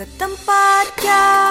ke tempat jauh